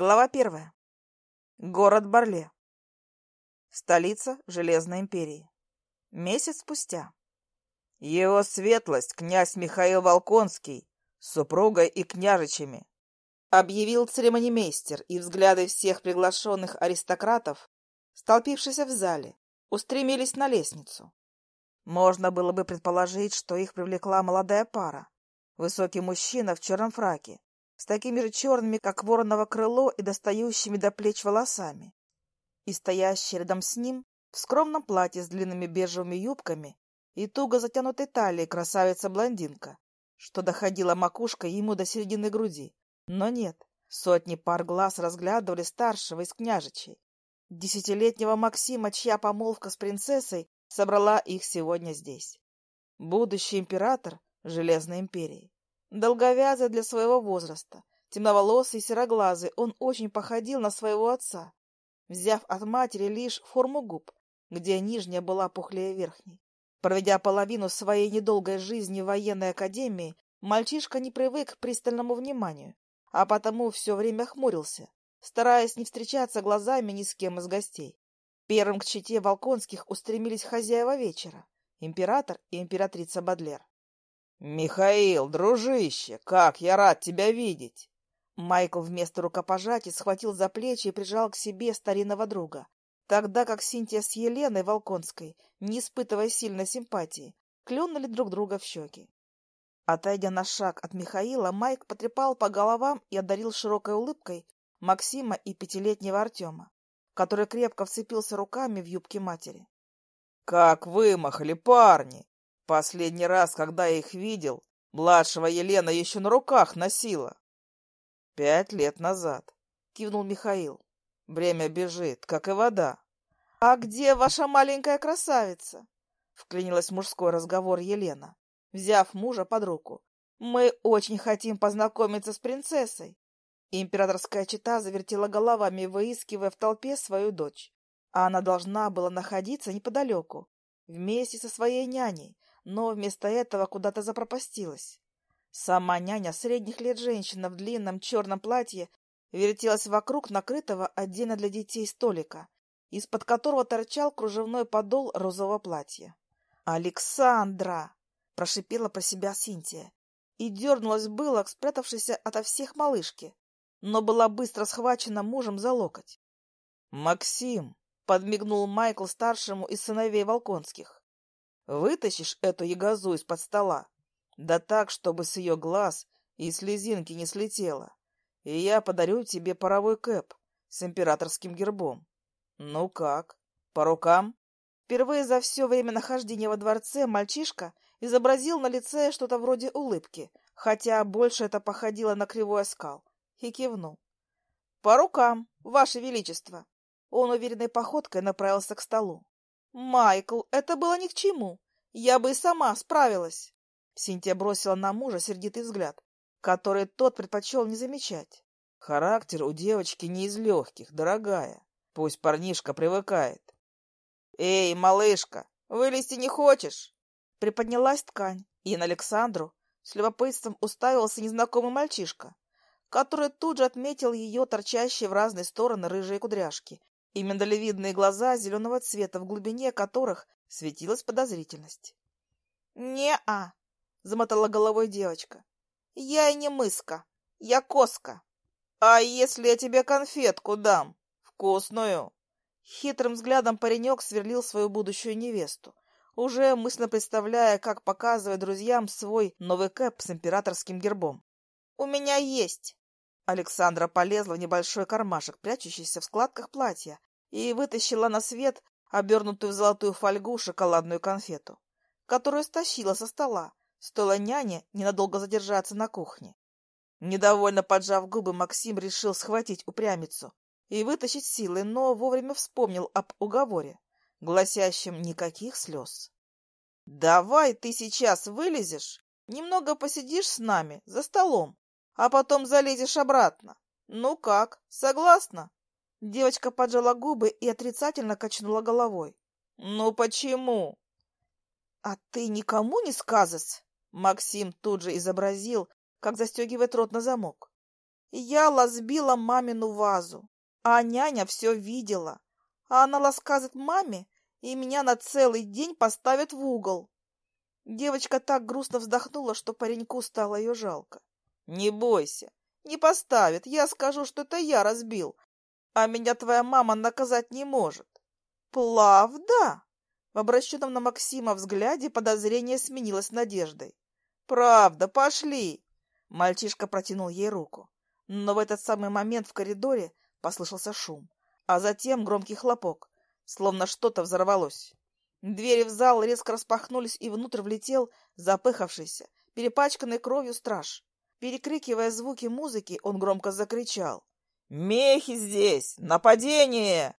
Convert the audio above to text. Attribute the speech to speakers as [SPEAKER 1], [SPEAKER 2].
[SPEAKER 1] Глава первая. Город Барле. Столица Железной империи. Месяц спустя. Его светлость, князь Михаил Волконский, с супругой и княжичами, объявил церемонимейстер, и взгляды всех приглашенных аристократов, столпившихся в зале, устремились на лестницу. Можно было бы предположить, что их привлекла молодая пара. Высокий мужчина в черном фраке, с такими же черными, как вороново крыло, и достающими до плеч волосами. И стоящий рядом с ним в скромном платье с длинными бежевыми юбками и туго затянутой талией красавица-блондинка, что доходила макушкой ему до середины груди. Но нет, сотни пар глаз разглядывали старшего из княжичей, десятилетнего Максима, чья помолвка с принцессой собрала их сегодня здесь. Будущий император Железной империи. Долговязый для своего возраста, темноволосый и сероглазый, он очень походил на своего отца, взяв от матери лишь форму губ, где нижняя была пухлее верхней. Проведя половину своей недолгой жизни в военной академии, мальчишка не привык к пристальному вниманию, а потому все время хмурился, стараясь не встречаться глазами ни с кем из гостей. Первым к чете Волконских устремились хозяева вечера — император и императрица Бадлер.
[SPEAKER 2] «Михаил, дружище, как я рад тебя видеть!»
[SPEAKER 1] Майкл вместо рукопожатия схватил за плечи и прижал к себе старинного друга, тогда как Синтия с Еленой Волконской, не испытывая сильной симпатии, клюнули друг друга в щеки. Отойдя на шаг от Михаила, Майк потрепал по головам и одарил широкой улыбкой Максима и пятилетнего Артема, который крепко вцепился руками в юбки матери.
[SPEAKER 2] — Как вымахали парни! Последний раз, когда я их видел, младшего Елена еще на руках носила. — Пять лет назад, — кивнул Михаил. — Время бежит, как и вода.
[SPEAKER 1] — А где ваша маленькая красавица? — вклинилась в мужской разговор Елена, взяв мужа под руку. — Мы очень хотим познакомиться с принцессой. Императорская чита завертела головами, выискивая в толпе свою дочь. А она должна была находиться неподалеку, вместе со своей няней, но вместо этого куда-то запропастилась. Сама няня средних лет женщина в длинном черном платье вертелась вокруг накрытого отдельно для детей столика, из-под которого торчал кружевной подол розового платья. «Александра!» — прошипела про себя Синтия и дернулась было к спрятавшейся ото всех малышке, но была быстро схвачена мужем за локоть.
[SPEAKER 2] «Максим!»
[SPEAKER 1] — подмигнул Майкл старшему из сыновей Волконских.
[SPEAKER 2] Вытащишь эту ягозу из-под стола, да так, чтобы с ее глаз и слезинки не слетело, и я подарю тебе паровой кэп с императорским гербом. Ну как, по рукам?
[SPEAKER 1] Впервые за все время нахождения во дворце мальчишка изобразил на лице что-то вроде улыбки, хотя больше это походило на кривой оскал, и кивнул. — По рукам, ваше величество! Он уверенной походкой направился к столу. «Майкл, это было ни к чему. Я бы и сама справилась». Синтия бросила на мужа сердитый взгляд, который тот предпочел не замечать.
[SPEAKER 2] «Характер у девочки не из легких, дорогая. Пусть парнишка привыкает».
[SPEAKER 1] «Эй, малышка, вылезти не хочешь?» Приподнялась ткань, и на Александру с любопытством уставился незнакомый мальчишка, который тут же отметил ее торчащие в разные стороны рыжие кудряшки и миндалевидные глаза зеленого цвета, в глубине которых светилась подозрительность. «Не-а!» — замотала головой девочка. «Я и не мыска, я коска. А если я тебе конфетку дам? Вкусную!» Хитрым взглядом паренек сверлил свою будущую невесту, уже мысленно представляя, как показывает друзьям свой новый кэп с императорским гербом. «У меня есть!» Александра полезла в небольшой кармашек, прячущийся в складках платья, и вытащила на свет обернутую в золотую фольгу шоколадную конфету, которую стащила со стола, стоило няне ненадолго задержаться на кухне. Недовольно поджав губы, Максим решил схватить упрямицу и вытащить силы, но вовремя вспомнил об уговоре, гласящем «никаких слез». «Давай ты сейчас вылезешь, немного посидишь с нами за столом, а потом залезешь обратно. Ну как, согласна?» Девочка поджала губы и отрицательно качнула головой. «Ну почему?» «А ты никому не сказываешь?» Максим тут же изобразил, как застегивает рот на замок. Я лазбила мамину вазу, а няня все видела. А она ласкает маме, и меня на целый день поставят в угол. Девочка так грустно вздохнула, что пареньку стало ее жалко. Не бойся, не поставит. Я скажу, что это я разбил, а меня твоя мама наказать не может. Плавда? В обращенном на Максима взгляде подозрение сменилось надеждой. Правда, пошли. Мальчишка протянул ей руку. Но в этот самый момент в коридоре послышался шум, а затем громкий хлопок, словно что-то взорвалось. Двери в зал резко распахнулись, и внутрь влетел запыхавшийся, перепачканный кровью страж. Перекрикивая звуки музыки, он громко закричал. «Мехи здесь! Нападение!»